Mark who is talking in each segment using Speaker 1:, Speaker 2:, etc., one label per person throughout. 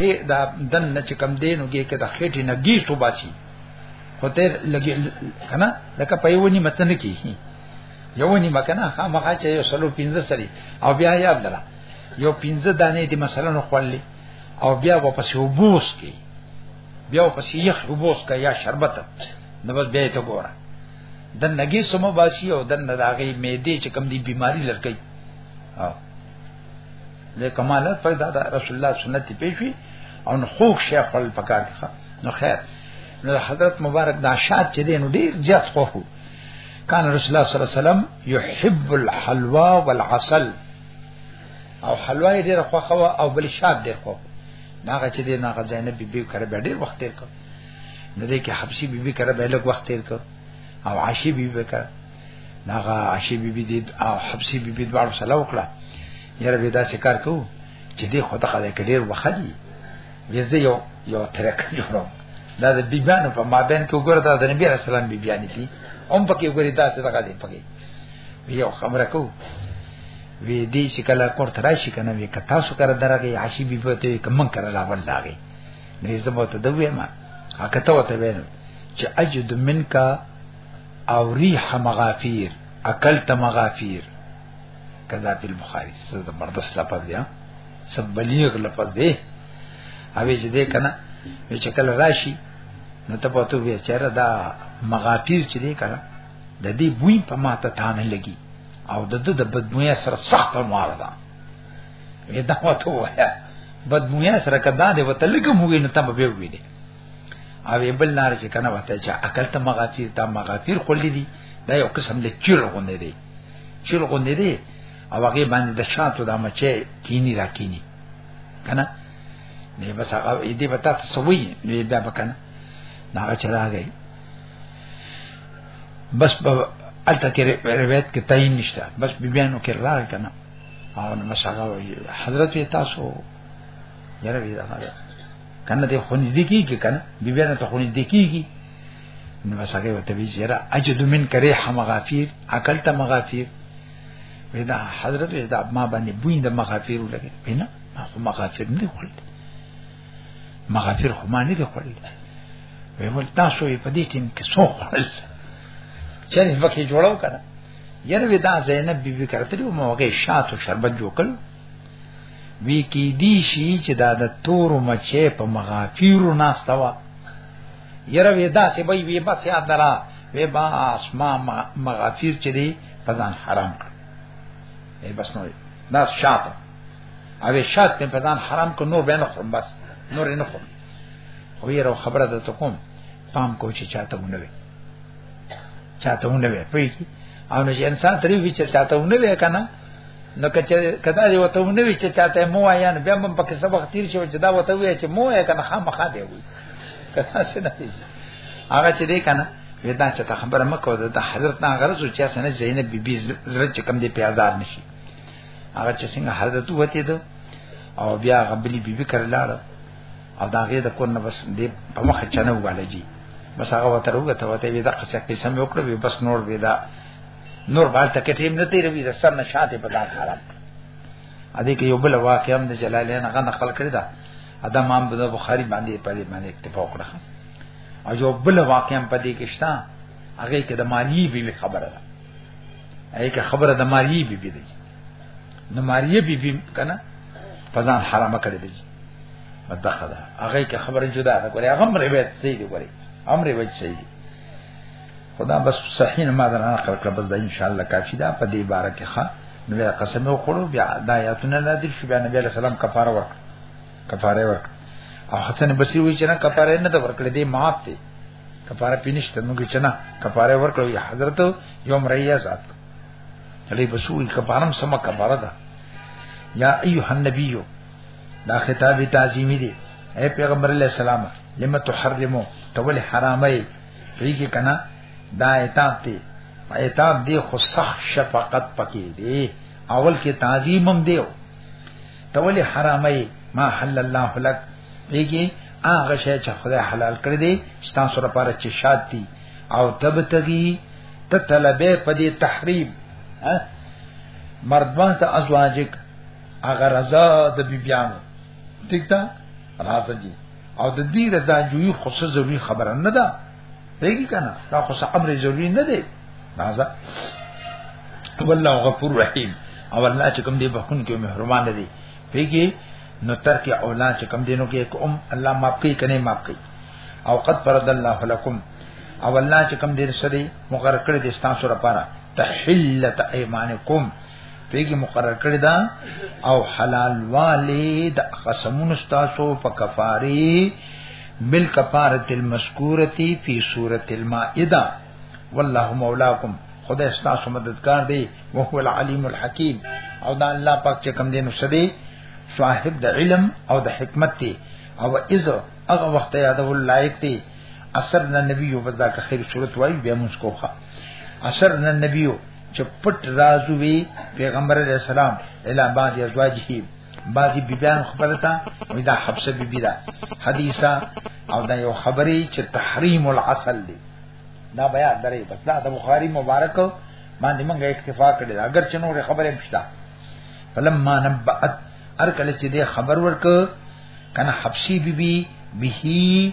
Speaker 1: هي دا دن نه چې کم دینو کې کې د خېټې نه گیس تو باسي هته لګي کنه لکه په یونی متن کې یونی مکنه ها مخه چې یو سلو 15 سری او بیا یاد دره یو 15 دانې دي مثلا نو خړلې او بیا واپس وبوس کې بیا واپس یې وبوس کا یا شربت نو بس بیا ته ګوره د نګي سمو باسي او د نداغي معده چې کم دي بيماري لړکې او د کمالات پیدا ده رسول الله سنت پیښوي او نو خوښ شیخ خپل پکار کړه نو خیر نو حضرت مبارک دا شاد چې دین ډیر زیات خوښو کان رسول الله صلی الله علیه وسلم يحب الحلوا والعسل او حلوا یې ډیر خوښه او بل شاد ډیر خوښ ناغه چې دین هغه زینب بیبي کړه به ډیر وخت تیر کړ نو دې کې حبشي بیبي کړه به لږ وخت تیر کړ او عاشي بیبي کړه ناغه عاشی بی بی دې او حبسی بی بی دوار سره وکړه یاره به دا څه کار کوو چې دې خدای خدای کې ډیر وخدي ویزه یو یو ترک جوړو دا د بیبانو په مابین کې وګوره دا د نبی رسول الله بیبیان دي هم پکې وګوري دا څه دغه دي پکې یو خبره کو وی دې چې کله کور تر شي کنه وی که تاسو کړه درغه عاشی بی بی ته کوم کړه لا ول لاغي نو زه مو ته دوی ما هغه ته وته وینم چې اجد منکا او ریح مغافیر اکلت مغافیر کذا فی البخاری زبردست لفظ دی سب بلیغ لفظ دی اوی چې دې کنه چې کله راشي نو ته پته وی چې را دا مغافیر چې دې کنه د دې بوی په ماته تانه لګي او د د بدبویا سره سخت مار ده ودا وته وایا بدبویا سره کدا دې وته لګم وی نو ته به وی دې او بل نار چې کنه وته چې عقل ته مغافیر ته مغافیر خلې دي دا یو قسم له چیر غونې دي چیر غونې دي او هغه باندې د شاتو د مچې کینی را کینی کنه نه بس هغه دې وتا ته سوي نو بیا بکنه دا چې راغی بس په الته کې روایت کې تعین نشته بس بیانو کې راغی کنه او نو مساله حضرت تاسو یره وی دا کنه ته خونځ دی کیږي کنه بی بی نه ته خونځ دی کیږي نو بس هغه وته وی چیرې اجد من کرے حمغافیر عقل ته مغافیر ودا حضرت ودا ما باندې بوین د مغافیر لګي بنا ما خو مغافیر نه خپل مغافیر خو ما نه خپل وی ول تاسو په دې ټیم کې څو خپل چرې وکي جوړاو کنه یره ودا زینب بیبي کرتلی او موګه شاتو شربت جوړ کړو وی کی دی شي چې دا د تور مچې په مغافیرو ناشته وا یره ودا سه وی وی بس یاد درا وی با اسما مغافیر چې دی په ځان حرام کړ ای بس نو دا شاته او شات په ځان حرام کو نور بینه خو بس نور نه خو خو یره خبره ده ته کوم پام کو چې چاته ونه وي چاته ونه وي پوي او نو انسان تری وی چې چاته ونه وي کنه نو کدا دی وته نو وی چې چاته مو آیا نه بیا مم پکې سبق تیر شو چې دا وته وی چې مو یا کنه خامخا دی وی کدا څه نه دی هغه چې دی کنه ودا چې ته خبره مکو د حضرت نه غرض او چې څنګه زینب بیبي زړه چې کم دی پیازار نشي هغه چې څنګه حضرت وته دو او بیا غبلی بیبي کرلاړ او دا غي د کور نه بس دی په مخ چنه وغالجی بس هغه وته وروته وته وی دا قصه کې سم وکړو بس نور وی دا نور بار ته کټیم نه تیروي د سر نشاته په دار حرام ا دې کې یو بل واقع هم د جلالین هغه نقل کړی دا ادا امام بخاری باندې په دې باندې اکتفا وکړه او یو بل واقع هم په دې کې شته هغه کې د مالی بیبي خبره ده هغه کې خبره د مالی بیبي ده نو مالی بیبي کنه فزان حرام کړی دی مدخه ده هغه کې خبره جدا ده ګوري هغه هم روایت صحیح دی ګوري هم روایت صحیح دی خدا بس صحیح نه ما درنه نقل کړ بس دا ان شاء الله کافی ده په دې باره کې ښه نو بیا قسم یې وخوړو بیا دا آیاتونه نازل شو بیا نبی علیہ السلام کفاره ورک کفاره ورک او حسن بصری وی چې نه کفاره نه ده ورکړې دې معاف دي کفاره پینشته نو چې نه کفاره ورکړو حضرت یوم ریا ذات علی بسوی کفارم سم کفاره ده یا ایه النبی دا خطاب تعظیمی دی اے پیغمبر علیہ السلام لما تحرمو تول حرامه پیږي کنا دا عتاب دی عتاب دی خو سخت شفقت پکې دی اول کې تعظیم هم دیو تولی حرامه ما حل الله لك پیږي هغه شی چې خدای حلال کړی دی ستاسو لپاره چې شاد دي او تبتغي ته طلبه په دې تحریم مردوان ته ازواجک اگر ازاد بیبیانو ٹھیک ده راځه جی او د دې رضا جوی خو څه ضروري خبره نه ده دیږي کنه دا خو څه امر ضروري نه دی راځه والله غفور رحیم او الله چې کوم دی بخون کې مهربان دی پیږي نو ترک اولاد چې کوم دینو کې کوم الله معاف کوي کنه معاف کوي او قد فرض الله لكم او الله چې کوم دین سره مقرر کړی دي تاسو لپاره تحلت ايمانکم پیګه مقرر کړی دا او حلال والی د قسمونو تاسو په کفاری مل کفاره المذکورتی فی سوره المائده والله مولاکم خدای تاسو مددگار دی او هو العلیم الحکیم او دا الله پاک چې کوم دین وسدي صاحب د علم او د حکمت دی او اذ هغه وخت یادول لایق دی اثر نه نبی او بس دا که خیر صورت وای بیا موږ کوخه اثر نن نبیو چې پټ رازو وی پیغمبر علیہ السلام الا بعض ازواجه بعضی بیبیان خبرتا وی دا حبسه بیبی دا حدیثا او دا یو خبری چې تحریم العسل دی دا بیا درې بس دا د بخاری مبارک باندې موږ اکتفا کړی اگر چې نور خبره مشتا فلما نبأت ار کله چې دې خبر ورک کنه حبسی بیبی به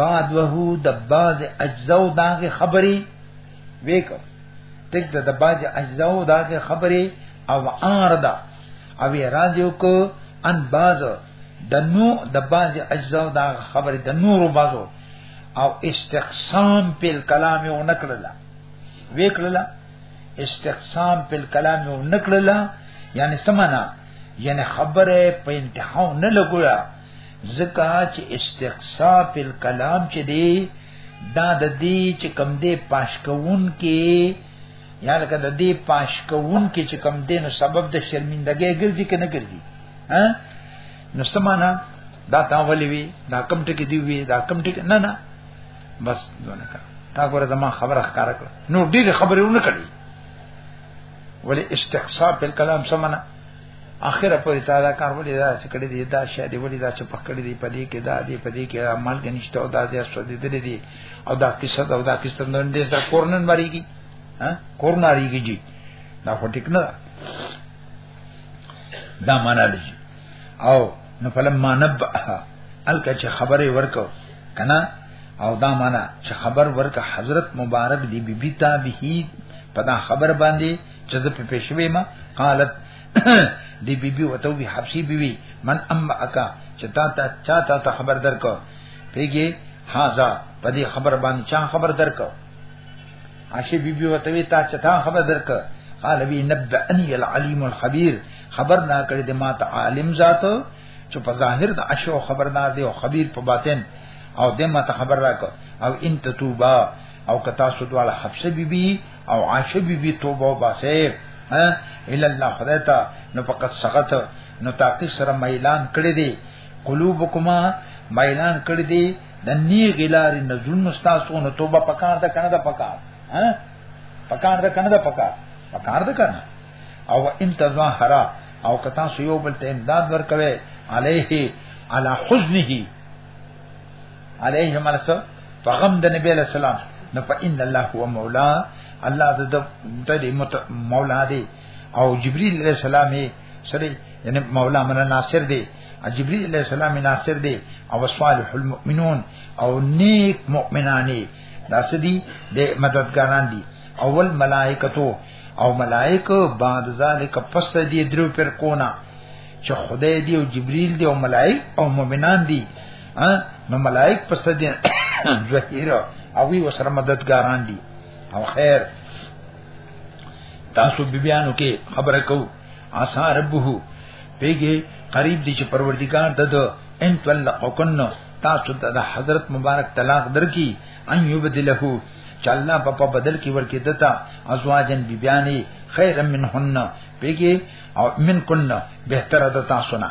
Speaker 1: بعد وهو د باز اجزاو داغه خبري وکړه تک د باز اجزاو داغه خبري او عارضه او راځو کو ان باز د نو د باز اجزاو داغه خبري د نورو بازو او استقسام په کلام یو نکړه وکړه استقسام په کلام یو نکړه یعنی سمانا یعنی خبره په انتها نه لګولا ځکه چې استقصا په کلام چې دی دا د دې چې کم دی پاشکون کې یا لکه د دې پاشکون کې چې کم دی نو سبب د شرمندګۍ ګرځي کنه ګرځي ها نو سمانا دا تا ولې وی دا کم ټکی دی وی دا کم ټکی نه نه بس دونه کا تا ګوره زما خبره ښکارا کړ نو ډېر خبرونه کړې ولی استقصا په کلام سمانا اخره پورې تا دا کار ولې دا چې کړی دی دا شې دی ولې دا چې پکړی دی پدې کې دا دی پدې کې دا مال کې نشته او دا زیار شو دی دلې دی او دا قصه دا او دا قصه نن دې دا کورنن مریږي ها کورنا ریږي جی دا خو ټیک نه دا معنا لږي او نو فلم ما نبأها الکه چې خبره ورکو کنه او دا معنا چې خبر ورکه حضرت مبارک دی بیبی تا به په دا خبر باندې چې د پېښوي ما قالت دی بی بی وته وی حبشي بی بی من ام اکا چې تا ته چا تا ته خبر درکو پیګي هاذا په دې خبر باندې چا خبر درکو عائشہ بی بی وته وی تا چې تا خبر درکو قال بی نبأنی العلیم الخبیر خبر نا کړی د ما ته عالم ذات چې په ظاهر د اشو خبردار دی او خبیر په باطن او د ما ته خبر راکو او ان تتوبا او کتا سودواله حبشه بی بی او عائشه بی بی توبه وباسه ها الا الله خدای ته نو فقط سقط نو تاکي سره ميلان کړی دی قلوبکما ميلان کړی دی د نی غلار نزون استاسو نو توبه پکار ده کنه ده پکار ها پکار ده کنه ده پکار پکار ده کنه او ان تظاهرا او کتا سو یو بل ته امداد ورکوي عليه على حزنه علیه مرسو په غم د نبی له سلام نو په ان الله هو مولا الله د د مولا دی او جبريل علیہ السلام سره یعنی مولا من ناصر دی جبريل علیہ السلام ناصر دی او صالح المؤمنون او نیک مؤمنانی دا سدي د مددګاران دي اول ملائکتو او ملائک بعد ذالک پس دی درو پر کونا چې خدای دی او جبريل دی او ملائک او مؤمنان دي ها نو ملائک پس ته دي ظهیر او وی وسره مددګاران دي او خیر تاسو بیبیانو کې خبره کو آسا ربه پیګه قریب دي چې پروردگار دد ان تلقکن تاسو ته د حضرت مبارک طلاق درکې ان یبدله چې الله په بدل کې ورکې دتا ازواجن بیبیانې خیر منهن پیګه او من کن بهتر د تاسو نه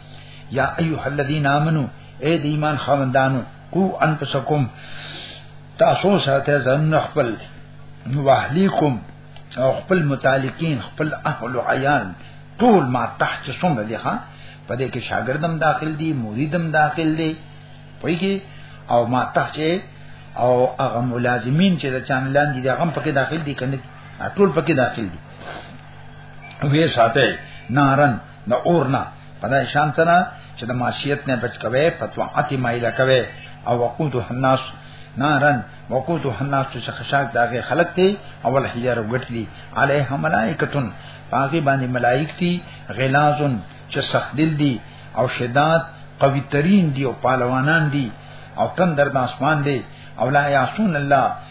Speaker 1: یا ایها الذین آمنو اے د ایمان خاوندانو کو انفسکم تاسو ساته ځان خپل واهلیکم او خپل متعلقین خپل اهل او عیال ټول ما تحت څومره دي ښا په دې کې شاګردم داخل دي مریدم داخل دي پویږي او ما تحت او هغه ملازمین چې د چان لاندې دي هغه پکې داخل دي کنه ټول پکې داخل دي وې ساته نارن د اور نه پدای شان ته نه چې د معصیت نه بچ کوي فتوعات مایله کوي او وقود الناس نارن وقود الناس چې خشاک داغه خلق دی اول حجر وګټلی علیه ملائکتون باقی باندې ملائک دي غلازن چې سخت دل دي او شداد قوی ترین دي او پهلوانان دي او تندر د اسمان دي او لا یعصون الله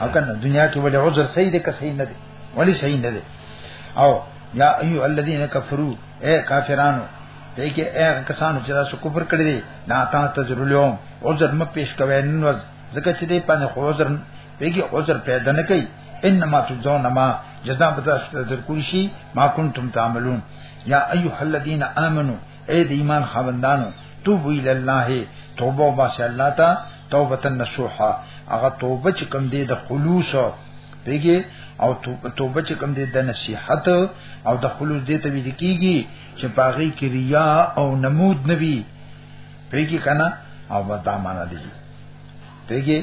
Speaker 1: او کنه دنیا کې ولې عذر صحیح دی که صحیح نه دی ولی صحیح نه دی او یا ایو الذین کفروا اے کافرانو دې کې اے کسانو چې تاسو کفر کړی دی نا تا تجرلیوم عذر م پیش کوي نن ورځ ځکه چې دې پنه خو عذر پیږي عذر پیدا نه کوي انما تجزون ما جزاء بتا تذکر شي ما کنتم تعملون یا ایها الذین آمنو اے د ایمان خاوندانو توبو الی الله توبه واسه الله ته توبه نصوحه هغه توبه چې کوم دی د خلوص پیږي او توبه چې کوم دی د نصیحت او د خلوص دې ته ویل کیږي چې باغی کې ریا او نمود نوي پیږي کنه او دا معنا دی پیږي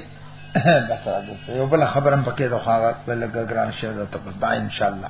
Speaker 1: بس راځو یو بل خبرم پکې د خواږه بل ګران شه د تپس دا ان شاء الله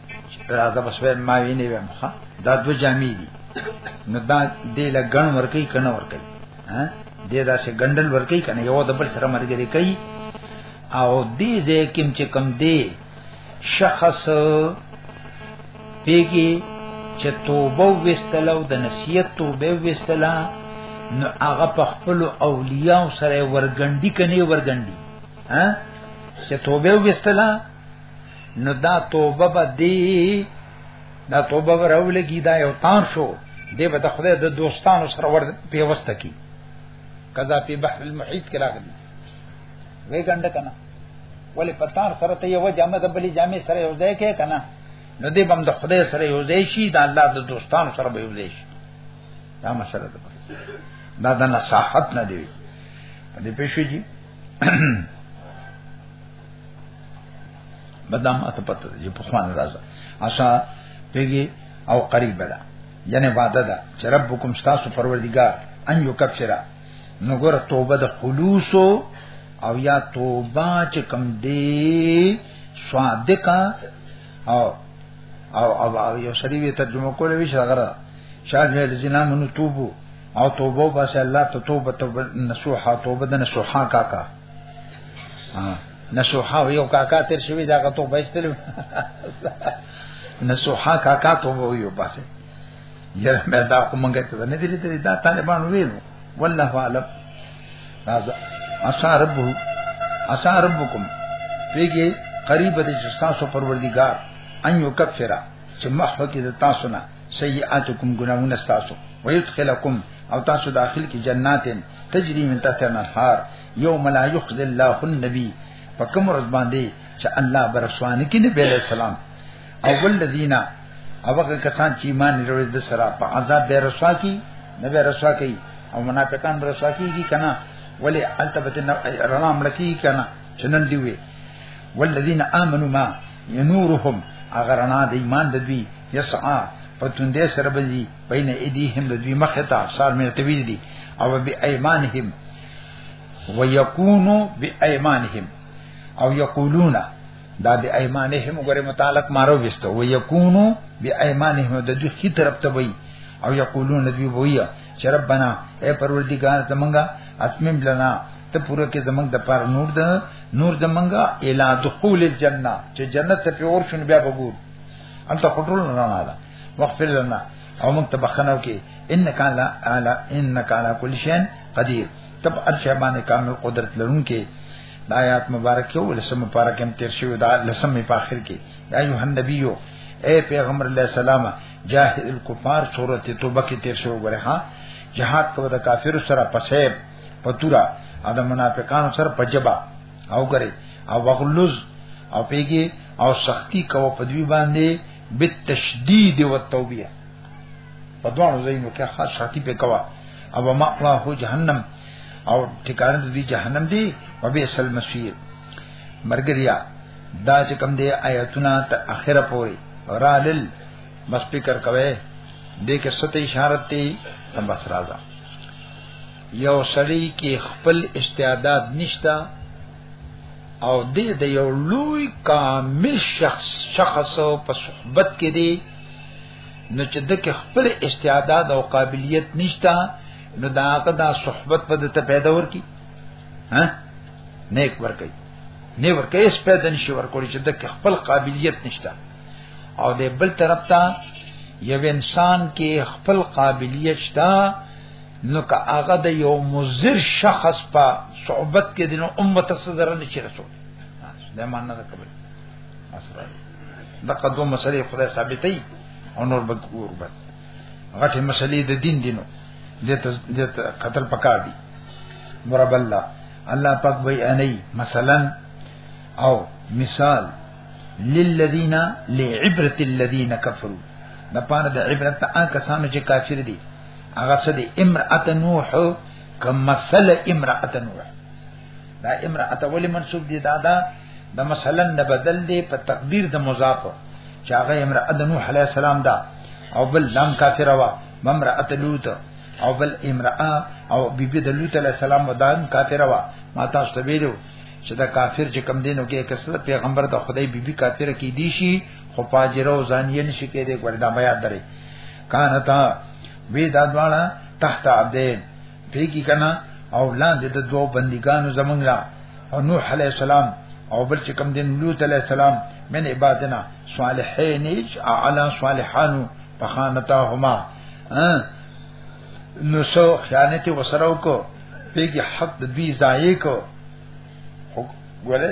Speaker 1: راځه بس وې ما ویني وې مخه دا دو جامې دي نو دا دې له ګڼ ورکی کنه ورکی ها دې دا سه ګندل ورکی کنه یو د بل سره مرګري کوي او دې دې کوم چې کم دې شخص پیږي چې توبه وستلو د نصیحت توبه وستلا نو هغه په خپل اولیاء سره ورګندی کني ورګندی ها چې توبه وستلا نو دا توبه به دی دا توبه به راولګي دا یو تان شو دی به د خدای د دوستانو سره ور پیوسته کی کذا په بحر المحیط کې راغلی وې ګنډ کنه ولی پتار سره ته یو جامه د بلی جامې سره یو ځای کې کنه نو دی بم د خدای سره یو ځای شي د الله د دوستانو سره به یو ځای شي دا مسله ده دا د نصاحت نه دی دې پېښې دي بدام اته پته دې په خوان راځه عشا پیږي او قریب ده یعنی وعده ده چې ربکم تاسو پروردگار ان یو کفرا نو ګره توبه د خلوص او یا توبه چې کم دی صادقه او او او یو سړي وی ترجمه کولې وی شغره شاید نه لزینا منو توبو او توبه باسه الله ته توبه توبه نصوحه توبه د نصوحه کاکا نسوحا یو کاکا تیر شوی دا غتو بایستل نسوحا کاکا ته ویو باسه یره مې دا کومګه ته نه دي ته دا طالبان ویلو والله اعلم راځه اسا رب اسا ربکم پیګه قریب دې چې تاسو پروردگار ان یو کفرا چې محو کې تاسو نه سیئاتکم ګناونه تاسو ويدخلکم او تاسو داخل کې جناتین تجری من تحت النهار یوم لا یخذ الله النبی په کوم ورځ باندې چې الله برسوان کې نبی علیہ السلام او ولذینا او هغه کسان چې ایمان لري د سره په عذاب به رسوا کی نه به رسوا کی او منافقان به رسوا کیږي کنه ولی التبت رنا ملکی کنه چنن دی وی والذین آمنوا ما ینورهم اگر انا د ایمان د دوی یسعا پتوندې سره بزی بین ایدیهم د دوی مخه ته سار مې تویل دي او بی ایمانهم ويكونوا بأيمانهم او یقولون دا بی ایمانهم وګوره متعلق مارو وستو ويكونوا بأيمانهم د دوی خي طرف ته وي او یقولون دوی وایي چې ربنا اے پروردگار زمونږه اتمم لنا ته پوره کې زمونږ د پاره نور ده نور زمونږه الی دخول الجنه چې جنت ته پیور شون بیا وګور انت خطرون رانا ده واغفر لنا او موږ ته بخنو کې انک علی اعلی انک علی کل شیء قدیر تب ارشا باندې کامل قدرت لرونکې د آیات مبارکه او لسم مبارکه هم تیر شوی دا لسم په اخر کې یا یوه نبیو اے پیغمبر علیہ السلام جاهد الکفار سورۃ توبه کې تیر شوی غره ها جهاد کو د کافر سره پسیب پتورا او د منافقانو سره پجبا او غره او وغلوز او پیګي او سختی کو په دوی باندې بالتشدید والتوبیه په دوه ځایونو کې خاص شاتی به کوا او ما الله هو جهنم او ټکانه د دې جهنم دی او به اصل مسیر مرګریا دا چې کوم دی آیاتونه تر اخره پوري رالل بس فکر کوي دې کې ست اشاره ته تم بس راځه یو سړی کې خپل استعداد نشتا او دې د یو لوی کامل شخص شخص په صحبت کې دی نو چې د خپل استعداد او قابلیت نشتا نو دا هغه د صحبت په دته پیدا ورکی ها نیک ورکی نه ورکی اس پیدا نشي ورکول چې د خپل قابلیت نشتا او د بل طرف ته یو انسان کې خپل قابلیت شته نو که هغه د یو مزر شخص په صحبت کې دینو امت صدر نه چیرې څو دا مان نه کوي اسره دا قدو مسلې خدای ثابتې او نور به ګور بس غټه مسلې د دین دینو دته دته قتل پکار دي مرب الله الله پاک وی اني مثلا او مثال للذین لعبرت الذین کفروا د پاره د عبرت آن کسانو چې کافر دي هغه څه دي امرأت نوح کم مسله امرأت نوح دا امرأت ولی منصوب دي دا دا د مثلا نه بدل دي په تقدیر د مضاف چې هغه امرأت نوح علی السلام دا او بل لام کافر وا امرأت لوط او بل امرأه او بیبی د لوط علی السلام ودان کافر وا ما تاسو ته ویلو چې دا کافر چې کم دینو کې کسل پیغمبر د خدای بیبي کافر کې دی شي خو پاجره او ځانین شي کې دې وردا بیا درې کانتا وی دا دواړه تحت عبدین پیګی کنا او لاندې د دوو بندګانو زمونږ لا او نوح علی السلام او بل چې کوم دین لوط علی السلام من عبادنا صالحین اعلی صالحانو فخانتاهما نو سو خیانت وسره وکړه پیګی حق د دوی ضایع کو وګوره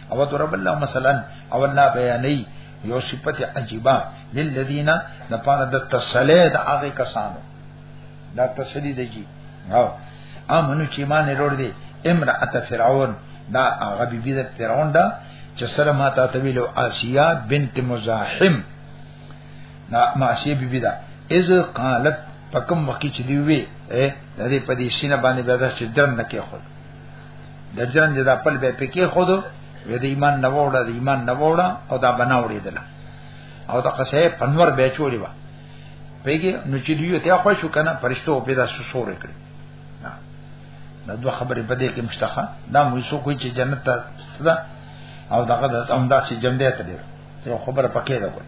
Speaker 1: او ضرب الله مثلا او الله بیانې یو صفت عجیبه للذین د پاره د تسلی د هغه کسانو دا تسلی دیږي او امنو چې مان وروړ دي امرأه فرعون دا هغه بیبي د فرعون دا چې سره ما ته ویلو آسیا بنت مزاحم نا ماشی بیبی دا از قالت پکم وقی چدیوی اے دې پدې سینه باندې بیا چې درن نکې خور د جان د خپل به پکې خودو وې د ایمان نه وړه د ایمان نه وړه او دا بنا وړېدل او دا قصه پنور به چوری وا پیګه نو چې دوی ته خو شو کنه فرشتو په دا سورې کړې دا دوه خبرې په دې کې مشتخه دا مو سو کوی چې جنت ته صدا او دغه د امدا چې جمدې ته دی خبره پکې ده کوي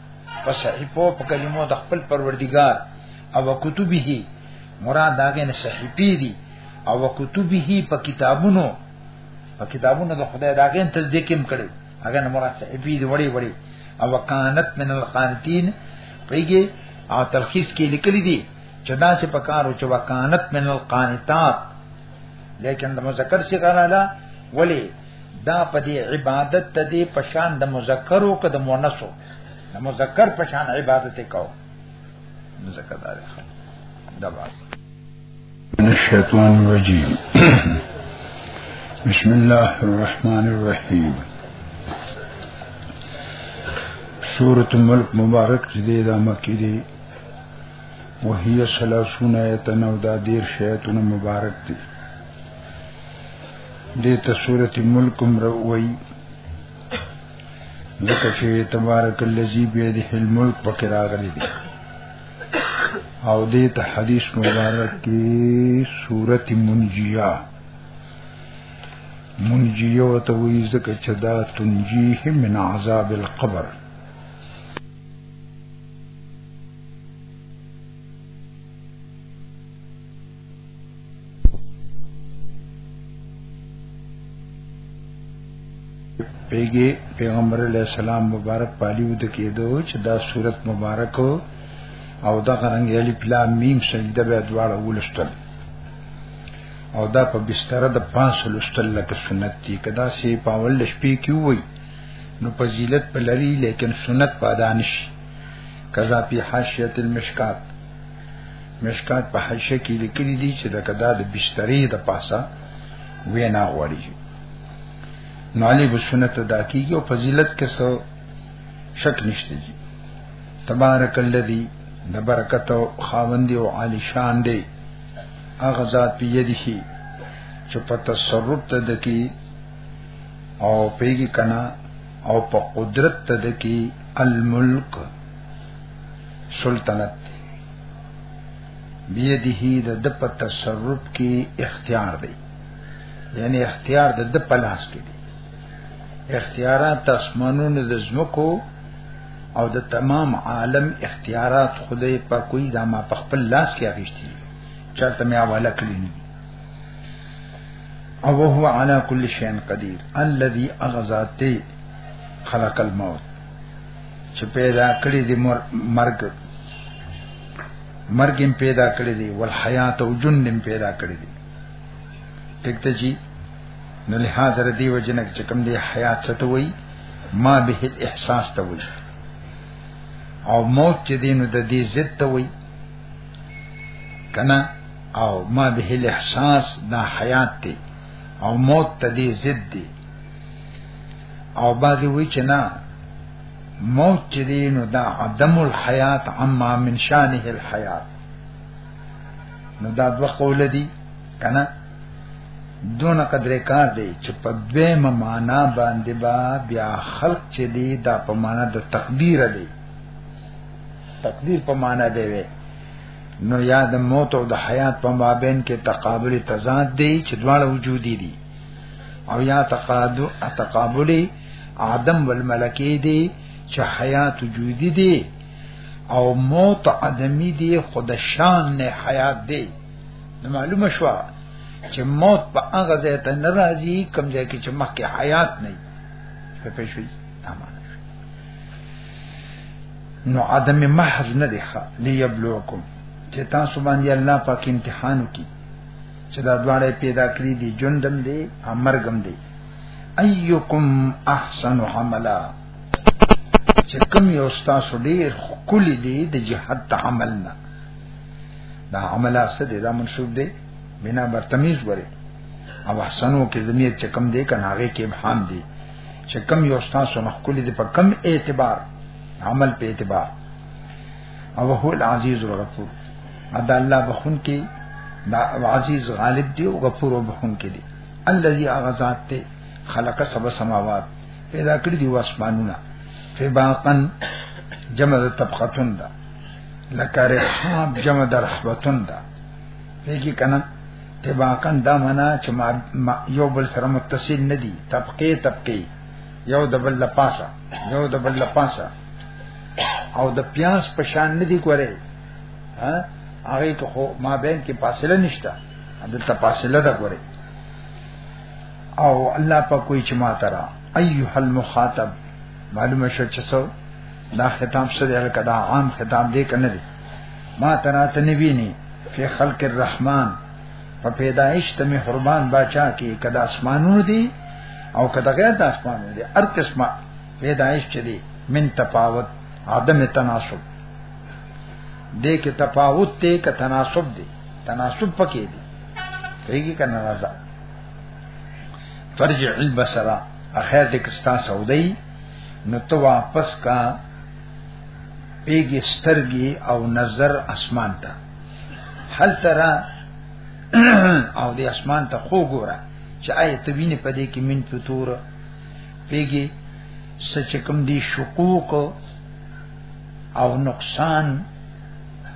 Speaker 1: په صحیفو په کلمو د خپل پروردگار او کتبه مراد داګه نه صحیفې دي او کتبه په کتابونو په کتابونو د خدای داګه تصدیق هم کړو هغه نه مراد صحیفې دي وړي وړي او کانت من القانتین پیږي او تلخیص کې لیکلي دي چې دا څه پکارو چې وکانت من القانتات لیکن د مذکر صيغه رااله ولی دا په دې عبادت ته دې پشان د مذکر او د مؤنث د مذکر پشان عبادت کو مذکر دار دا باس
Speaker 2: من الشیطان الرجیم بسم الله الرحمن الرحیم سورة ملک مبارک دې دا مکی دې وهي سلاسون آیتن او دا دیر شایتون مبارک دی دیتا سورت ملک مروئی لکه چې تبارک الذی بيده الملک پکې راغلي دي او دې ته حدیث مبارک کې سورۃ منجیه منجیه وته وی ځکه چې دا تنجیه من عذاب القبر پیګه پیغمبر علی السلام مبارک پالیو د کېدو چې دا صورت مبارک او دا غرنګ علی پلا میم سجده به دواړه ولشتل او دا په بستر د پانس لشتل لکه سنت دی کدا سی پاول شپې کې وای نو فضیلت په لري لیکن سنت پادانش کذا پی حاشیه المشکات مشکات په حاشیه کې لیکلي دي چې دا کدا د بسترې د پاسه وینا غوړي نو علی بسنت ادا کیږي او فضیلت کې سو شک نشته دي تبارک الذی د برکت او خاوند او عالی شان دی هغه ذات په یدی شي چې په تصرف ته دکی او پیګی کنا او په قدرت ته د کی الملک سلطنت بیده د د په تصرف کې اختیار دی یعنی اختیار د د پلاس کې دی اختیارات اسمانونو د زمکو او د تمام عالم اختیارات خدای په کوئی دا ما په خپل لاس کې اخیستی چرته مې حواله کړی نه او هو علی کل شیء قدیر الذی اغذاته خلق الموت چې پیدا کړی دی مرګ مرګ هم پیدا کړی دی ول حیات او جن هم پیدا کړی دی ټیک ته جی نو له حاضر دی وجنک چې کوم دی حیات څه ته وای ما به احساس ته وای او موت چې دینو د دې ضد ته وای کنا او ما به الاحساس دا حیات دی او موت ته دی ضد دی او بازی وی چې نه موت چې دی نو دا عدم الحیات عما من شانه الحیات نو دا دوه قول دي کنه دون قدر کار دی چې په دویمه معنا باندې با بیا خلق چې دی دا په معنا د تقدیر دی تقدیر په معنا دی وی نو یا د موت او د حیات په مابین کې تقابل تضاد دی چې دواړه وجودي دي او یا تقادو تقابل عدم والملکی دی چې حیات وجودي دی او موت عدمی دی خود شان نه حیات دی نو معلومه شو چې موت په هغه ځای ته ناراضي کم ځای کې چې مخکې حیات نه وي په پېښوي تمام نو عدم محض نه دی ښه ليبلوکم چې تاسو باندې الله پاک امتحان وکي چې دا دواړه پیدا کړی دي ژوندم دي امرګم دي ايکم احسن عملا چې کوم یو تاسو ډیر خولي دي د جهاد عملنا دا عملا څه دي دا منسوب دي بنا برتمیز وره او احسنو کې زمیر چې کوم دي کناغه کې ابهام دي چې کم یو تاسو نه خولې دي په کم اعتبار عمل په اعتبار او هو العزیز الغفور ادا الله بخون کې دا عزیز غالب دی او غفور او بخون کې دی الذي اغذات ته خلق سبع سماوات پیدا کړی دی واسمانونه فباقن جمع د طبقتون دا لکه رحاب جمع د رحبتون دا پیږي کنه طبقا دا منا چې ما یو بل سره متصل نه دي طبقه طبقه یو د بل لپاسه یو د بل لپاسه او د پیاس په شان نه دي کوره ها هغه ته خو ما بین کې فاصله نشته د تفاصله ده کوره او الله په کوئی چې ما ترا ایها المخاطب معلومه شو چې څو دا خطاب څه دی لکه دا عام خطاب دی کنه دی ما تراته نبینی فی خلق الرحمن په پیدایش ته مهربان بچا کې کدا اسمانونو دی او کدا غیر د اسمانونو دی هر قسمه پیدایش چي دی من تفاوت عدم تناسب دې کې تفاوت ته ک تناسب دی تناسب پکې دی کېږي کنه راځه فرجع البصره اخر دې کستا سعودي نو ته واپس کا پیګي سترګي او نظر اسمان ته هل ترا او د اسمان ته خو ګوره چې آیه ته ویني په دې کې من فطور پیګي سچ کم دي شقوق او نقصان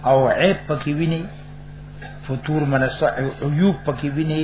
Speaker 2: او عیب پکې ویني فطور منسع عیوب پکې ویني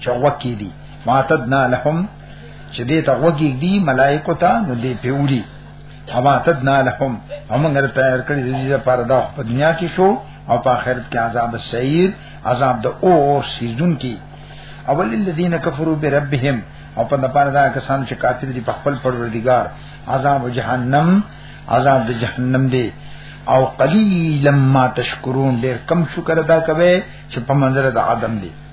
Speaker 2: چې وکی دي ماتدنا لهم چې دې ته وکی دي ملائکه ته نو دې پیوري اما تدنا لهم هم غره تیار کړی دې لپاره دا په دنیا کې شو او په آخرت کې عذاب السعیر عذاب د اور سیزون کې اول الذين كفروا بربهم او په دپاره دا کسان چې کافر دي په خپل پروردگار عذاب جهنم عذاب د جهنم دی او قلیلا ما تشکرون ډیر کم شکر ادا کوي چې په منځره د عدم دی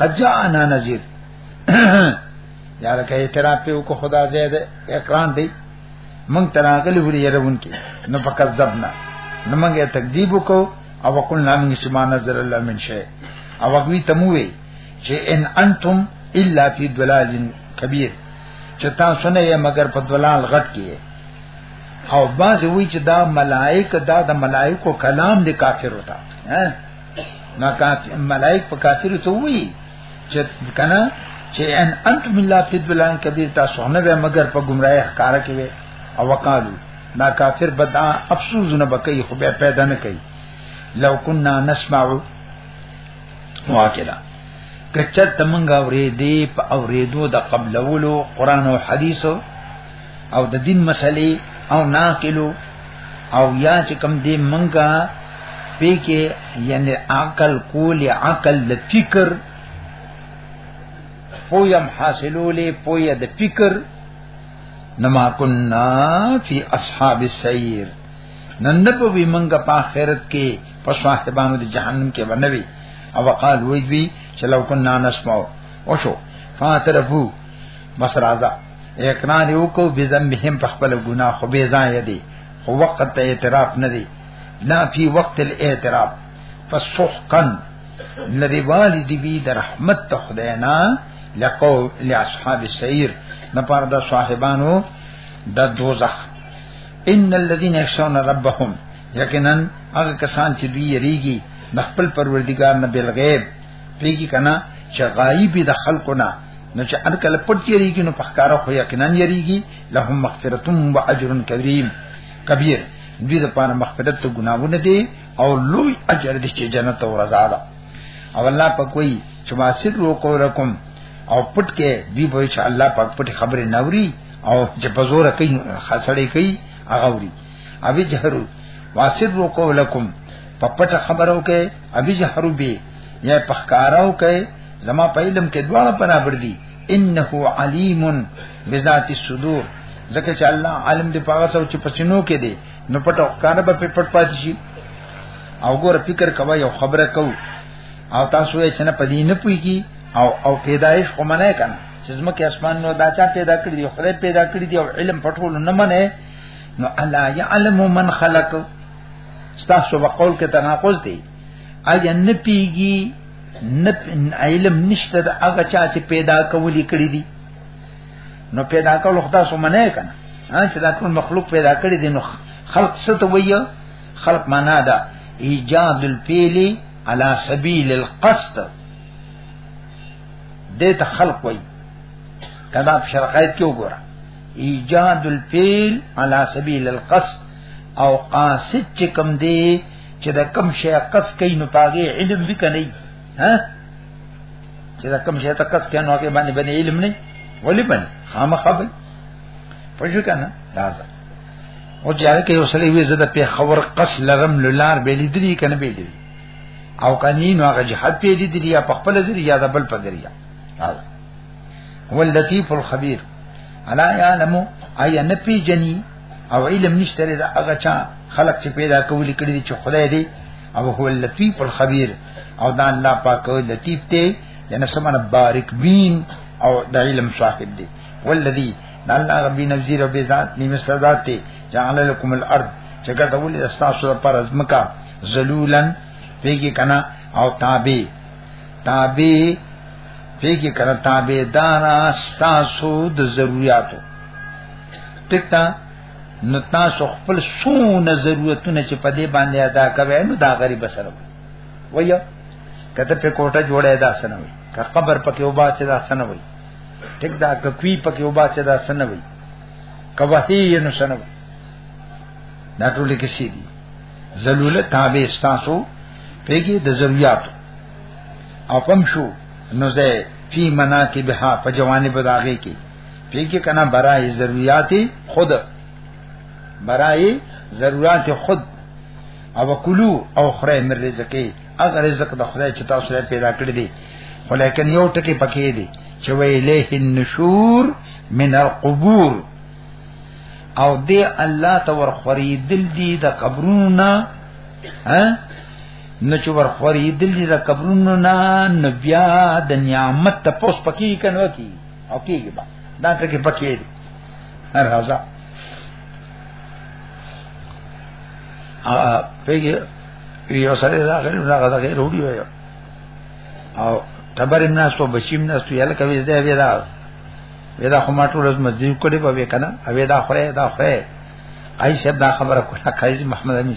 Speaker 2: قد جاءنا نذير یاره کای ترا په کو خدا زید اقران دی مونږ تراغلی وری يرون کې نو فقط ذبنا نو مونږه تکذیب وکاو او وقلنا من شما نظر الله من شيء او وی تموي چې ان انتم الا فی ضلال کبیر چې تاسو نه یې مگر په ضلال غټ کې او باز وی چې دا ملائک دا د ملائکو کلام دی کافر وتا ها نا کافر ملائک په کافر ته وی چې کنه چې ان انت بالله فی البلان کبیر تاسو نه به مگر په گمراهی ښکارا کې وي او وقالو نا کافر بدا افسوس نه بکې خو به پیدا نه کوي لو كنا نسمع واکلا کچر تمنګ اورې دې په اورېدو د قبلولو قران او حدیثو او د دین مسلې او ناقلو او یا چې کم دې منګه پی کې یعنی عقل کول عقل د فکر پویم حاصلولې پویا د فکر نما کننا فی اصحاب السیر نن په وی منګه په آخرت کې په صاحبانو د جهنم کې بنوي او وقال وی دوی چې لو کننا نسمعو او شو فاترفو بس راځه اقرار یو کو بذنبهم په خپل ګناه خو به ځای دی خو وخت ته اعتراف نه دی نه فی وقت الاعتراف فسحقا لری والی دی بی در رحمت ته خدای نه لقو لاصحاب السیر نه پر د صاحبانو د دوزخ ان الذين يخشون ربهم یقینا هغه کسان چې دوی یریږي د خپل پروردګار نه بل غیب پیږي کنه چې غایب د خلکو نه نو چې ان کله پټ یریږي نو پخکارا خو یقینا یریږي لهم مغفرتم و اجر کریم کبیر دوی د پاره مغفرت ته ګناونه دي او لوی اجر دي چې جنت او رضا ده او الله په کوئی چې ما سر رو کو رقم او پټ کې دی به چې الله پاک پټ خبره نوري او چې په زور کوي خاصړې کوي هغه وري ابي جهرو واسر روکو لکم په پټه خبرو کې ابي جهرو به یا په ښکارو کې زما په علم کې دواړه برابر دي انه علیم بذات الصدور ځکه چې الله عالم دی په هغه څه چې پسینو کې دی نو پټ او کار به په پټ پاتې شي او ګور فکر کوي یو خبره کو او تاسو یې څنګه پدې نه پويږي او او پیدایش خو منه کنه چې زمکه اسمان نو دا چا پیدا کړی دی خدای پیدا کړی دی او علم پټول نه منه نو الا يعلم من خلق ستاسو په قول کې تناقض دی ایا نه پیږي نه علم نشته د هغه چا چې پیدا کولی کړی دی نو پیدا کول خدا سو منه کنه چې دا ټول مخلوق پیدا کړی دی نو خلق څه ته وایي خلق معنا ده ایجاد الفعل على سبيل القصد دته خلق وایي کدا په شرقایت کې وګوره ایجاد الفیل علی سبیل القصد او قاصد چې کم دی چې د کم شی قص کوي نو پاګه علم وکني ها چې د کم شی ته قص کوي نو هغه باندې باندې علم نه ولی باندې خامخا به پښو کنه راځه او چې هغه کې وسلې وي زده په خبر قص لرم لار به لیدلی کنه به لیدلی او کني نو هغه جهاد په دې دی یا په خپل ذریعہ یا د بل په ذریعہ هو اللطیف الخبیر الا یعلم ایا نپی جنی او علم نشته دا هغه چا خلق چې پیدا کولی کړی چې خدای دی او هو اللطیف الخبیر او دا الله پاک لطیف دی یعنی سمانه بارک بین او د علم صاحب دی والذی الله ربی نذیر او بذات نیمه صدات دی جعل لكم الارض چې ګټه ولې تاسو لپاره ازمکا ذلولن پیږي کنا او تابع تابع دې کې کړه تابعدار تاسو د ضرورتو ټکتا
Speaker 1: نو تاسو خپل سونه ضرورتونه چې په دې باندې ادا کوي نو دا غریب سره وایي کته په کوټه جوړه دا سره وایي که قبر پکې وبا چې دا سره وایي ټیک دا که کوي پکې وبا چې دا سره وایي کوهی نو سره وایي دا ټول کې سي دي ضرورت تابع تاسو پیګي د ضرورتو اپم شو نو زه فی مناکبها په جوانب داغه کې پیګه کنا برای ضرورت خود برای ضرورت خود او کلو او خره مر رزقې هغه رزق د خدای چې تاسو یې پیدا کړی دی ولیکن یو ټکی پکې دی چې ویله النشور من القبور او دې الله تور خریدل دي د قبرونو نه نه چې ورخوري دل دې د قبرونو نه نبیا د نعمت ته پوس پکی کنو کی او کیږي با دا ته کې پکی دي هر هزا ا پیګه یو سره دا غیر نه غدا غیر وډی وای او تبر امناستو بشیم ناستو یل کوي دې بیا دا بیا دا خو ما ټول از مسجد کړي په وکنه او دا خره دا خره قیس دا خبره کوله قیس محمد امین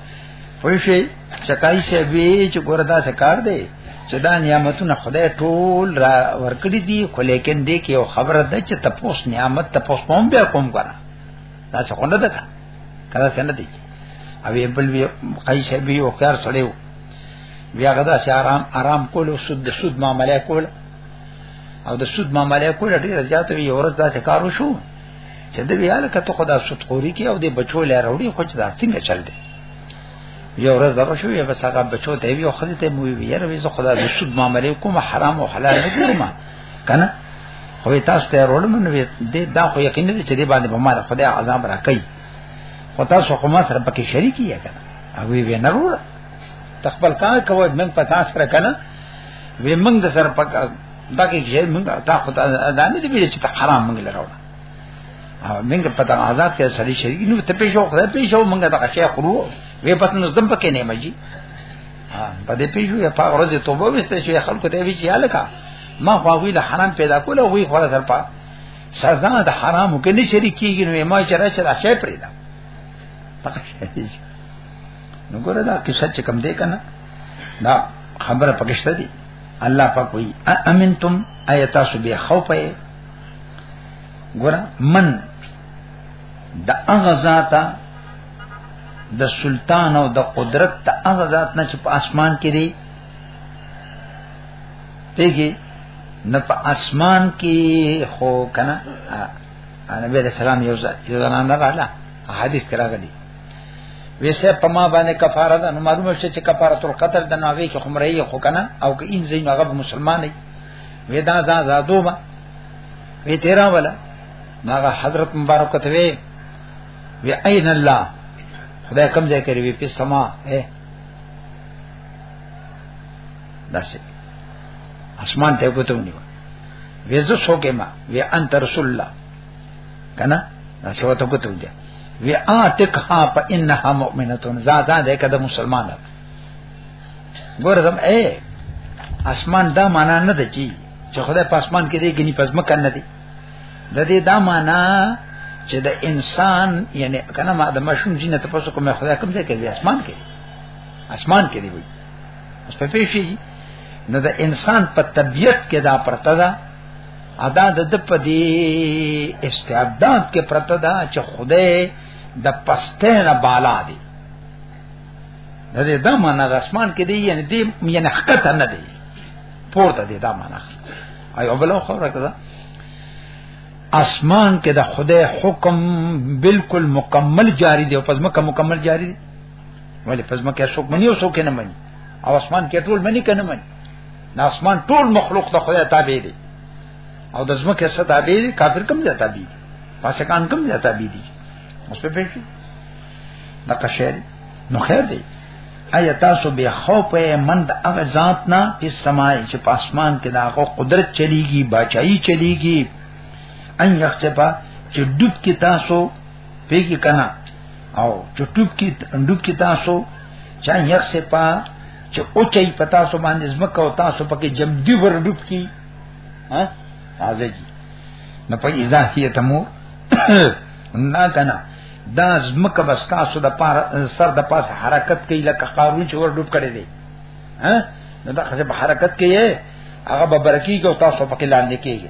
Speaker 1: پوه شئ چکای شي وی چې ګوره دا څه کار دی چې دا نعمتونه خدای ټول را ورکړي دي خو لیکن دې کې یو خبره ده چې تپوس نعمت تپوس کوم بیا کوم کنه دا څه خونه ده کله څنګه دي او یې بل وی قیس بی او کار سړیو بیا غدا چې آرام آرام کول او سود سود معاملې کول او د سود معاملې کول ډیر زیات وی ورځ دا څه کارو شو چې د ویاله کته خدا سود خوري کې او د بچو لار وړي خو چې دا څنګه چل دی یو ورځ دغه شو یو بس هغه بچو ته یو خزه ته مو وی یره وی زه خدا د سود معاملې کوم حرام او حلال نه ګورم کنه خو تاسو ته رولم نو دې دا خو یقین دي چې دې باندې به مال خدای عذاب را کوي خو تاسو خو ما سره پکې شریک یې کنه او وی نه وروړه تخبل کار کوو من پتا سره کنه وی موږ د سر پکا دا کې غیر موږ تا خدای دا نه دی ویل چې ته حرام موږ لره وړه موږ په تا آزاد کې سړی شریک نو ته پیښو خدای پیښو موږ دا شی خرو وې پته نو زدم پکې نه مجي ها په دې پیښو یا په ورځ توبه وسته چې خلکو ته وی چې الکا ما خو وی له حرام پیدا کول او وی خور سره په سزا د حرامو کې نه شریک کیږي نو ما چې راشه دا شی پرې دا نو ګوره دا قصه چې کم دی کنه دا خبره پکشته دي الله پاک وی امنتم ایتا سو بیا خوف ای ګور من د هغه ذاته د سلطان او د قدرت د هغه ذات نه چې په اسمان کې دی دیږي نه په اسمان کې خو کنه نبی رسول الله یو ځای یو ځای نه راغله حدیث کرا غلی ویسه په ما باندې کفاره ده نو معلومه شي چې کفاره تر قتل د ناغي کې خمرې خو کنه او که ان زین هغه مسلمان دی ودا ځا زادو ما وی تیرا ولا ناغه حضرت مبارک ته وی وی عین الله خدای کوم ځای کوي وی په سما اے داسې اسمان ته کوته ونیو وی زه څوک ما وی انت رسول الله کنه سو ته کوتل دی وی آتکها په انها مؤمنه زا زا ده کده مسلمان ده ګور زم اے اسمان دا معنا نه ده چی چې خدای په اسمان کې دی غني پزما کنه دی د دې دا معنا چې د انسان یعنی کنه ما د مشوم جن ته پوسو کوم خدای کوم ځای کې دی اسمان کې اسمان کې دی وي اوس په پیښې نو د انسان په طبیعت کې دا پرته ده ادا د د پدی استعداد کې پرته دا چې خدای د پسته نه بالا دی نه دې دا معنا د اسمان کې دی یعنی دې یعنی حقیقت نه دی پورته دی دا معنا ایو بل خو راکړه اسمان کې د خدای حکم بالکل مکمل جاری دی او پزما کا مکمل جاری دی ولی پزما کې څوک منی او څوک نه منی او اسمان کې ټول منی کنه منی د اسمان ټول مخلوق ته خدای تابع دي او د زمکه څخه تابع دي کافر کوم ځای تابع دي فاسقان کوم ځای تابع دي اوس په پېښې دا کښې نو خیر دی ایا تاسو به خوف یې مند هغه ذات نه په سماي چې په اسمان کې دا غو قدرت چلیږي بچای چلیږي ان یخسبا چې ډوب کې تاسو پیږي کنه او چټوب کی ډوب کی تاسو چا یخ سے پا چې او چي پتا سو باندې زمکه او تاسو پکې جم دی ور ډوب کی ها راځي نه په اذا هي تمو نه کنه دا زمکه بس تاسو د پار سر د پاس حرکت کوي لکه قارون چې ور ډوب کړي دي ها نو دا خزه حرکت کوي هغه به برکی کو تاسو پکې لاندې کېږي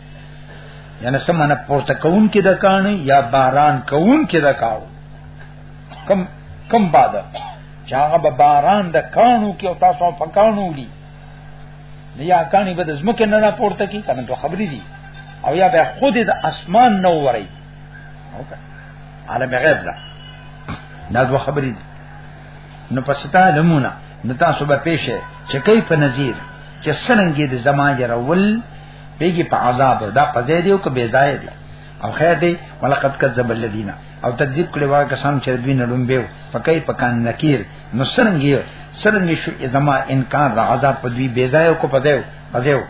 Speaker 1: یعنی سمانه پورته کون کې د کان یا باران کون کې د کاو کم کم باد چاغه به باران د کانو کې او تاسو په کانو دي یا کانی به د زمکه نه نه پورته کی کنه دوه خبرې دي او یا به خود د اسمان نه وری اوکه عالم غیب لا دا دوه خبرې دي نو پستا نمونه نو تاسو به پېښه چې کیف نذیر چې سرنګي د زمانه راول بیگی په عذاب دا په ځای دیو که بے ځای دی او خیر دی ولقد کذب الذین او تکذیب کړي وا کسان چې دوی نړم بیو پکای پکان نکیر نو سرنګي سرنګي شو ازما انکار د عذاب په دوی بے ځای کو پدیو پدیو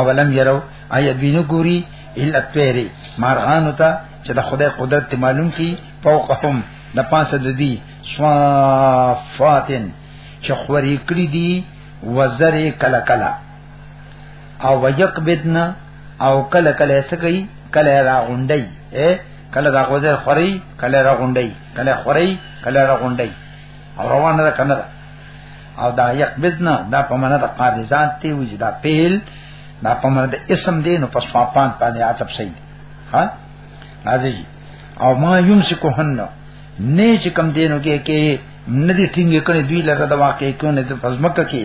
Speaker 1: اولم یرو آیا دوی نو ګوري الا پیری مارغان ته چې د خدای قدرت معلوم کی فوقهم د پاسه د دې صفاتن چې خوري کړی دي وزره کلا کلا او ويقبضنا او کله کله سکی کله را غونډي اے کله دا غوځه خوري کله را غونډي کله خوري کله را غونډي او روانه ده کنه ده او دا یقبضنا دا په معنا د قابضات دی وی دا پیل دا په معنا د اسم دی نو په سواپان باندې عتب شي ها راځي او ما یمسکهن نه چې کم دینو کې کې ندی ټینګې کړي دوی لره د واقع کېونه د فزمکه کې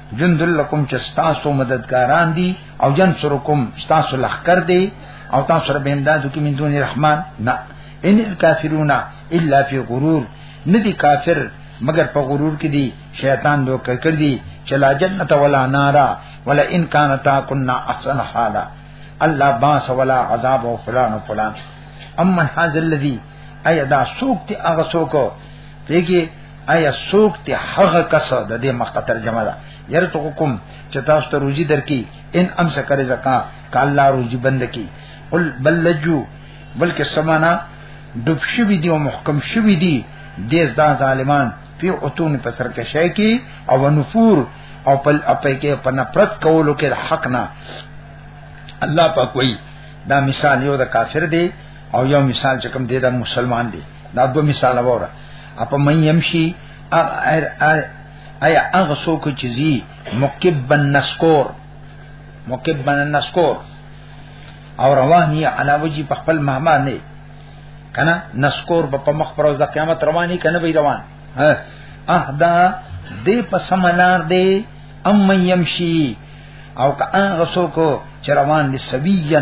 Speaker 1: جند لکم چې تاسو مددګاران دي او جن سرکم تاسو لخر دي او تاسو سره به امدادو کې من دون رحمان نه ان الکافرون الا فی غرور ندی کافر مگر په غرور کې دي شیطان دوه کړ دي چې لا جنت ولا نارا ولا ان کان تا کنا احسن حالا الله باس ولا عذاب او فلان او فلان اما هاذ الذی ایا دا سوک تی هغه سوک پیږي ایا سوک تی هغه کس د دې مخه ترجمه ده ير تو حکم چې تاسو ته روزي درکې ان ام څه کرے زکا کالا روزي بند کی قل بل لجو بلکې سمانا ډوب شوی دی او محکم شوی دی دیز دا ظالمان پی اتون په سر کې شای کی او نفور او پل اپې کې په نفرت کولو کې حق نه الله پاک وایي دا مثال یو د کافر دی او یو مثال چې کوم دی دا مسلمان دی دا دو مثال وره اپا من یمشی ایا هغه څوک چې زی مکبن نسکور مکبن نسکور او رواني علا وجی په خپل مهما نه کنه نسکور په مخ پر د قیامت رواني کنه به روان ها اهدا دې په سملار دې ام یمشي او که هغه څوک چې روان دي سبيا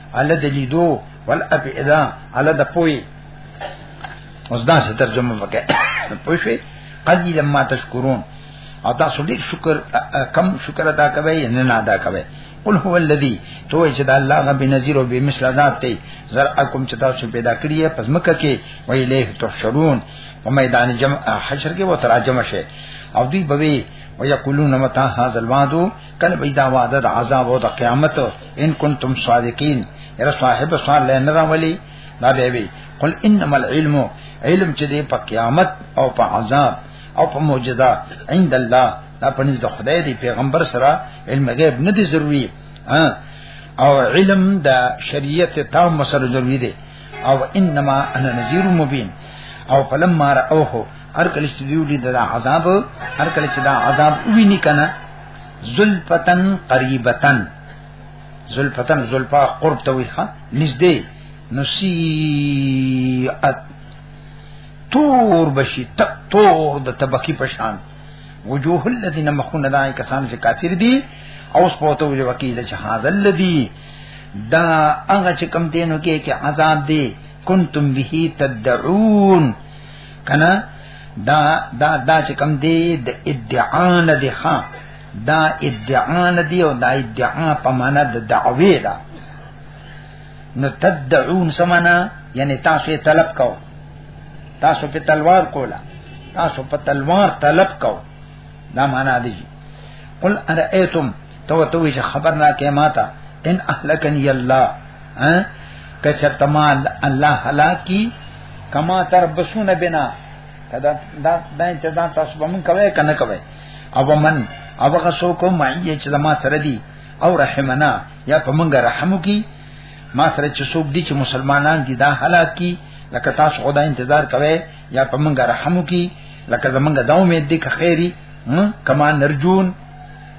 Speaker 1: الله د لیدو ول افئده الله د پوي اوس دا څه ترجمه وکړه پوه شئ قلی لما تشکرون او تاسو ډیر شکر کم شکر ادا کوي نه نه ادا کوي قل هو الذی تو چې دا الله غبی نذیر او بمثل ذات دی زرعکم چې تاسو پیدا کړی یې پس مکه کې ویلیه تحشرون په میدان جمع حشر کې وتراجم شي او دوی بوي
Speaker 2: ويقولون متى هذا الوعد کله به دا وعده د عذاب او د قیامت ان کنتم صادقین یره صاحب سوال نه راولي دا به وي قل انما العلم علم چې دی په قیامت او په عذاب او په معجزه عند الله دا په نزد خدای دی پیغمبر سره علم غیب نه دی ضروری او علم د شریعت تام سره ضروری دی او انما انا نذیر مبین او فلما راوه هر کله چې دیو دي د عذاب هر کله چې دا عذاب ویني کنه زلفتن قریبتن زلفتن زلفا قرب ته وي ښا نږدې نسیئت تور بشي تک تور د تبکی پشان وجوه الذين مخون دای کسان چې کافر دي او اوس پوته وي وکیل چې هاذا الذي دا هغه چې کم دینو کې کې عذاب دي کنتم به تدعون کنه دا دا دا چې کم دی د ادعا نه دی ښا دا ادعا نه دی او دا ادعا په معنا د دعوی ده نو تدعون سمانا یعنی تاسو یې طلب کو تاسو په تلوار کولا تاسو په تلوار طلب کو دا معنا دی قل ارئیتم تو تو خبر نه کې ماته ان اهلکنی الله ها کچرتما الله هلاکی کما تربسون بنا کدا دا دا انتظار تاسو به مون کوي کنه کوي او من او هغه څوک مایه چې ما سره دی او رحمنا یا په مونږه رحم کی ما سره چې څوک دي چې مسلمانان دي دا حالات کی لکه تاسو خدا انتظار کوي یا په مونږه رحم کی لکه زمونږه دا امید دي که خیری کما نرجون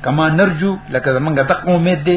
Speaker 2: کما نرجو لکه زمونږه دغه امید دي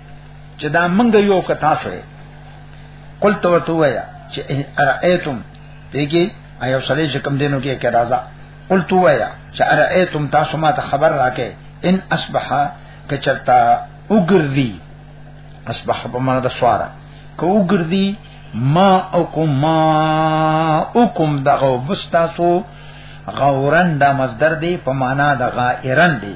Speaker 2: چې دا منګ یو کتا سره قل تو تو ویا چې ارایتم پیګي ایو سړی چې کم دینو کې کې راځه قل تو ویا چې ارایتم تاسو ما ته خبر راکې ان اصبح کچرتا وګرځي اصبح په معنا د سواره کو وګرځي ما او کوم ما او کوم دغه وبستاسو غورن دا مصدر دی په معنا د غائرن دی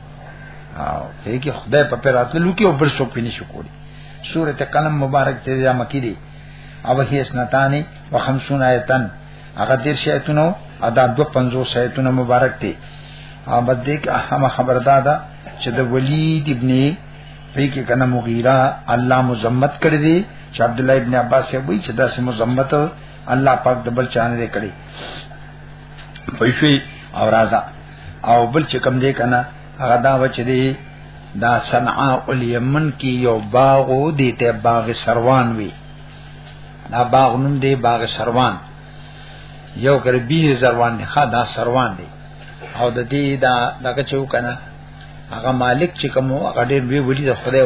Speaker 2: او ته کې خدای په پراتل لوکي او بل څوک پینې شو کولی سورۃ قلم مبارک ته یا مکی دی او هي اسنتانی و 50 آیتن هغه دیر شیتونو ادا 250 آیتونو مبارک دی او بده کې اهم خبر دادا چې د ولید ابن پی کې کنه مغیره الله مزمت کړی دی چې عبد الله ابن عباس یې وایي چې دا سم مزمت الله پاک دبل چانه کړی پښوی او رازا او بل چې کم دی کنه هغه دا بچ دی دا صنعاء الیمن کې یو باغ او دی ته باغ سروان وی دا باغ نوم دی باغ سروان یو کړ به سروان نه خا دا سروان دی او د دې دا دغه چو کنه هغه مالک چې کوم هغه ډېر وی وړي د خدای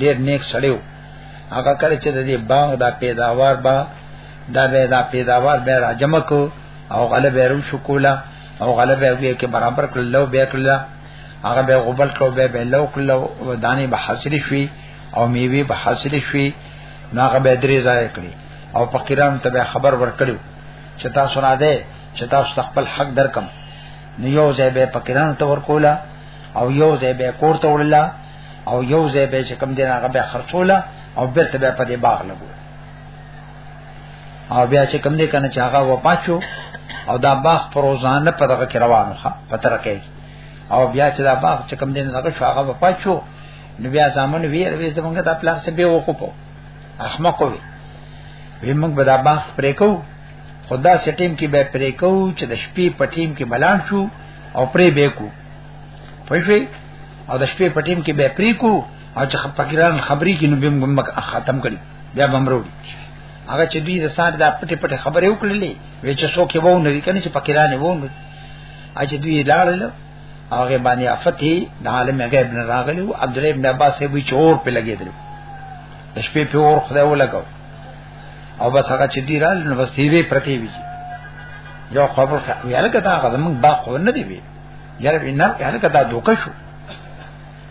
Speaker 2: ډېر نیک سړیو هغه کړ چې د دې باغ دا پیداوار با دا به دا پیداوار به راجمکو او غلبه رو شکولا او غلبه وی کې برابر کړل لو بیا کړل هغه به غبل کړو به به لو کړل دانه به حاصل شي او میوه به حاصل شي نو هغه به درې ځای کړی او فقیران ته به خبر ورکړو چې تاسو نه ده چې تاسو خپل حق درکم نو یو ځای به فقیران ته ورکولا او یو ځای به کور ته وړلا او یو ځای به چې کم دین هغه به خرڅولا او بیرته به په دې باغ لګو او بیا چې کم دې کنه چې هغه وفات شو او دا باغ پروزانه په دغه کې روانو ښه په ترکه او بیا چې دا باغ چې کم دې نه هغه شو هغه وفات شو نو بیا زامن ویر وې زمونږ د پلان څخه به وقوفو احمق وي وی موږ به دا باغ پرې کو خدا سټیم کې به پرې کو چې د شپې په ټیم کې بلان شو او پرې به کو پښې او د شپې په ټیم کې به پرې کو
Speaker 1: او چې فقیران خبرې کې نو به موږ ختم کړي بیا بمروړي هغه چې دوی د سات د پټه پټه خبرې وکړلې وې چې څوک یې وو نه کنه چې پکې رانه وو نه اج دوی لاړل هغه باندې افتي د عالم غیب نه راغلی او عبد الله ابن عباس یې وی چور په لګیدل د شپې په اور خدای ولګاو او بس هغه چې دی رال نو بس دی پرتی وی یو خبر ویل کته هغه موږ با خو نه دی وی یاره نه هغه کته دوکه شو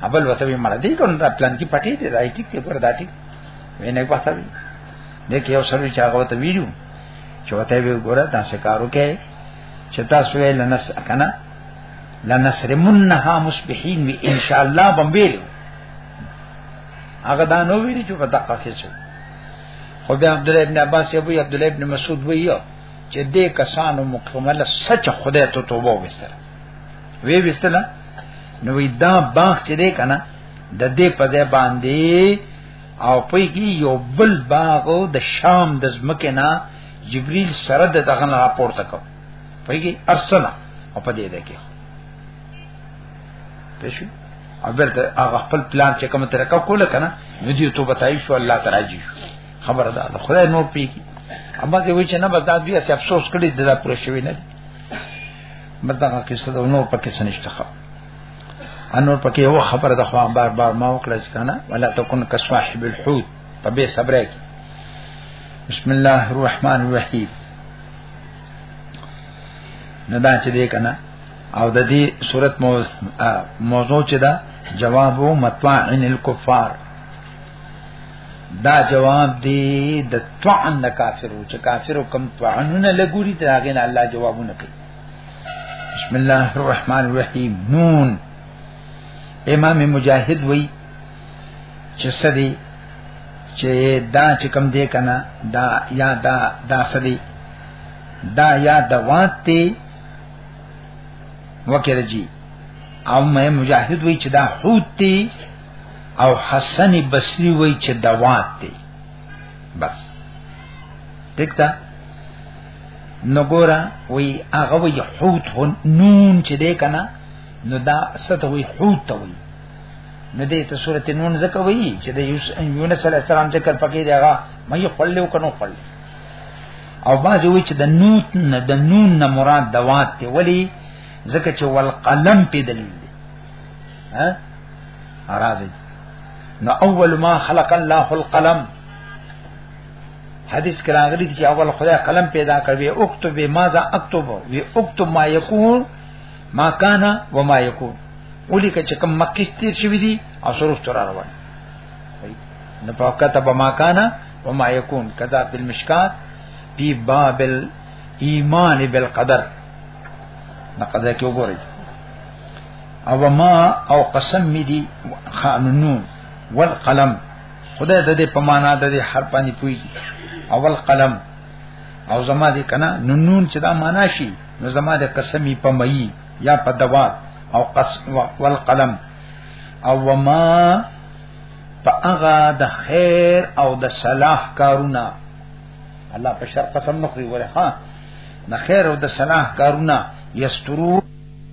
Speaker 1: ابل وته به مړه دي کوم دا پلان کې پټې دي راي ټیک ته پر دا ټیک وینې پاتې دي دې کې یو سړی چې هغه ته ویلو چې وته به ګوره دا څه کارو کې چې تاسو یې لنس کنه لنسرمنها مصبحين وی ان شاء الله بمبیر هغه دا نو ویلي چې په دقه کې څه خو بیا عبد الله ابن عباس ابو عبد الله ابن مسعود ویو چې دې کسانو مکمل سچ خدای ته توبه وستره وی وستلا نو دا باغ چې دی کنه د دې په ځای باندې او په کې یو بل باغ د شام د زمکه نه جبريل سره د دغه راپورته کو په کې ارسلا او په دې ده کې پېښو او برته هغه خپل پلان چې کوم طریقه کوله کنه نو دې ته بتایي شو الله تعالی جی خبر ده خدای نور پیږي اما دې وی چې نه بتا دې افسوس کړی دا پرې شوی نه مدغه قصه د نور پکې سنشته خو انور پکې یو خبره د خو بار بار ما وکړه چې کنه ولا تکون کصاحب الحوت په به صبر کې بسم الله الرحمن الرحیم نه دا چې دې کنه او د دې صورت موضوع چې دا جواب متوعن الكفار دا جواب دی د طعن نه کافرو چې کافرو کم طعنونه لګوري دا غین الله جوابونه کوي بسم الله الرحمن الرحیم نون امام مجاهد وی چې سدي چې دا چې کم دی کنه دا یا دا دا سدي دا یا دوات تی وکړه جی او مې مجاهد وی چې دا حوت تی او حسن بصری وای چې دوات دی بس دکتا نګورا وی هغه وی حوت هو نون چې دی کنه نو دا سته وی حوت ته وی نو دې ته سورته نون زکه وی چې د یونس علی السلام ذکر پکې دی هغه مې خپل یو کنو خپل او باز وی چې د نوت نه د نون نه مراد دوات دی ولی زکه چې والقلم په دلیل ها راځي نو اول ما خلق الله القلم حدیث کې راغلي چې اول خدای قلم پیدا کوي اكتب ماذا اكتب وی اكتب ما يكون ما كان وما يكون ولي که چې کوم مخکې تیر شوی دي او سرور تر روان نو په کتب ما كان وما يكون کذا په مشکات په باب الايمان بالقدر نقضه کې وګورئ او ما او قسم می دی خانون والقلم خدای د دې په معنا د دې حرف باندې پوي او القلم او زما دې کنه نون چې دا معنا شي نو زما دې قسمی په مئی یا په دوا او قسم والقلم او وما په هغه د خیر او د صلاح کارونه الله په شر قسم نخري وره ها د خیر او د صلاح کارونه یسترو